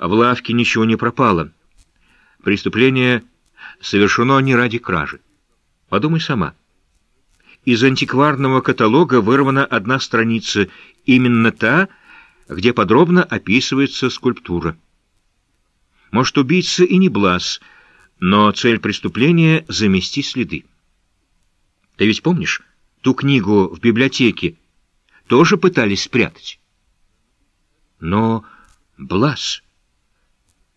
В лавке ничего не пропало. Преступление совершено не ради кражи. Подумай сама. Из антикварного каталога вырвана одна страница, именно та, где подробно описывается скульптура. Может, убийца и не Блас, но цель преступления — замести следы. Ты ведь помнишь, ту книгу в библиотеке тоже пытались спрятать? Но Блас...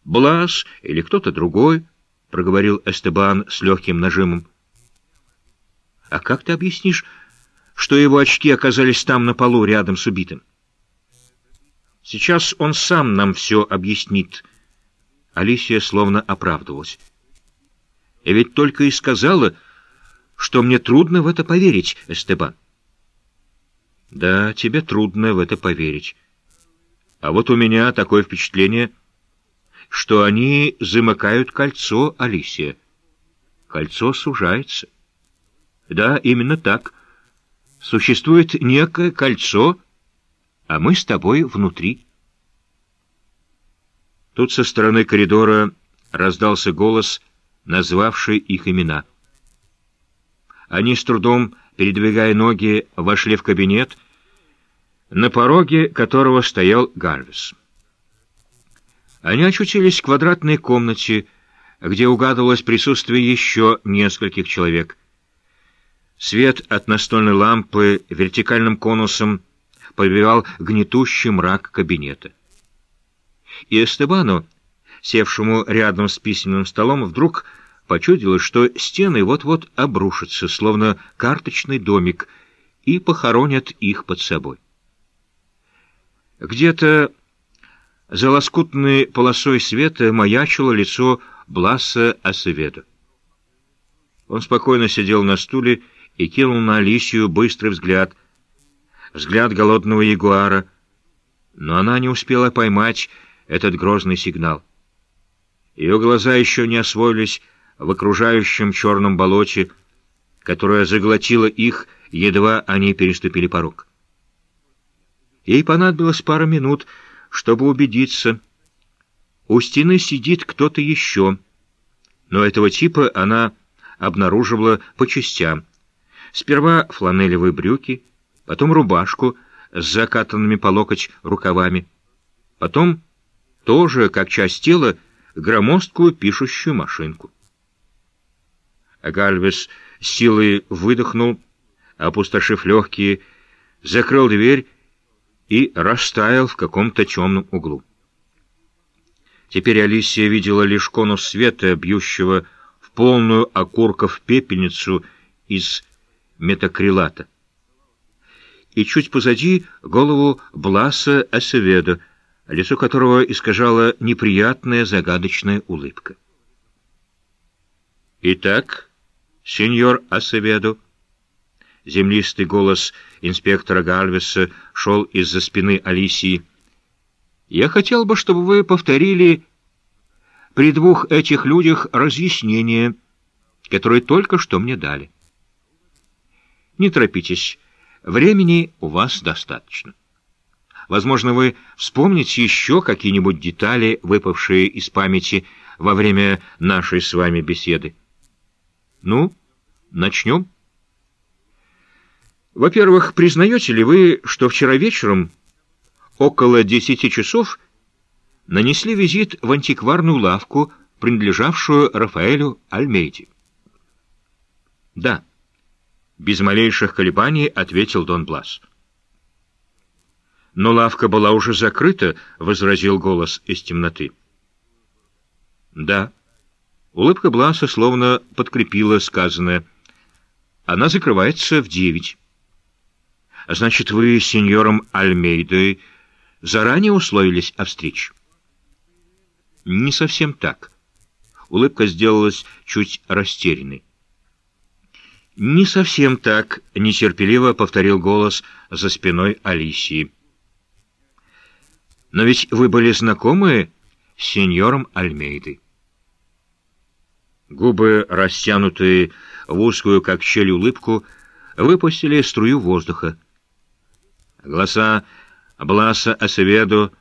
Блас или кто-то другой, — проговорил Эстебан с легким нажимом. А как ты объяснишь, что его очки оказались там на полу рядом с убитым? Сейчас он сам нам все объяснит. Алисия словно оправдывалась. Я ведь только и сказала, что мне трудно в это поверить, Эстебан. Да, тебе трудно в это поверить. А вот у меня такое впечатление — что они замыкают кольцо, Алисия. Кольцо сужается. Да, именно так. Существует некое кольцо, а мы с тобой внутри. Тут со стороны коридора раздался голос, назвавший их имена. Они с трудом, передвигая ноги, вошли в кабинет, на пороге которого стоял Гарвис. Они очутились в квадратной комнате, где угадывалось присутствие еще нескольких человек. Свет от настольной лампы вертикальным конусом побивал гнетущий мрак кабинета. И Эстебану, севшему рядом с письменным столом, вдруг почудилось, что стены вот-вот обрушатся, словно карточный домик, и похоронят их под собой. Где-то за лоскутной полосой света маячило лицо Бласа Асеведа. Он спокойно сидел на стуле и кинул на Алисию быстрый взгляд, взгляд голодного ягуара, но она не успела поймать этот грозный сигнал. Ее глаза еще не освоились в окружающем черном болоте, которое заглотило их, едва они переступили порог. Ей понадобилось пара минут, чтобы убедиться. У стены сидит кто-то еще, но этого типа она обнаруживала по частям. Сперва фланелевые брюки, потом рубашку с закатанными по локоть рукавами, потом тоже, как часть тела, громоздкую пишущую машинку. Гальвес силой выдохнул, опустошив легкие, закрыл дверь и растаял в каком-то темном углу. Теперь Алисия видела лишь конус света, бьющего в полную окурков пепельницу из метакрилата. И чуть позади голову Бласа Асеведа, лицо которого искажала неприятная загадочная улыбка. «Итак, сеньор Асеведо», Землистый голос инспектора Гальвеса шел из-за спины Алисии. «Я хотел бы, чтобы вы повторили при двух этих людях разъяснение, которое только что мне дали. Не торопитесь, времени у вас достаточно. Возможно, вы вспомните еще какие-нибудь детали, выпавшие из памяти во время нашей с вами беседы. Ну, начнем?» Во-первых, признаете ли вы, что вчера вечером, около десяти часов, нанесли визит в антикварную лавку, принадлежавшую Рафаэлю Альмейде? Да. Без малейших колебаний ответил Дон Блас. «Но лавка была уже закрыта», — возразил голос из темноты. «Да». Улыбка Бласа словно подкрепила сказанное. «Она закрывается в девять». Значит, вы с сеньором Альмейдой заранее условились о встрече? Не совсем так. Улыбка сделалась чуть растерянной. «Не совсем так», — нетерпеливо повторил голос за спиной Алисии. «Но ведь вы были знакомы с сеньором Альмейдой». Губы, растянутые в узкую, как щель, улыбку, выпустили струю воздуха. Голоса Бласа Асеведо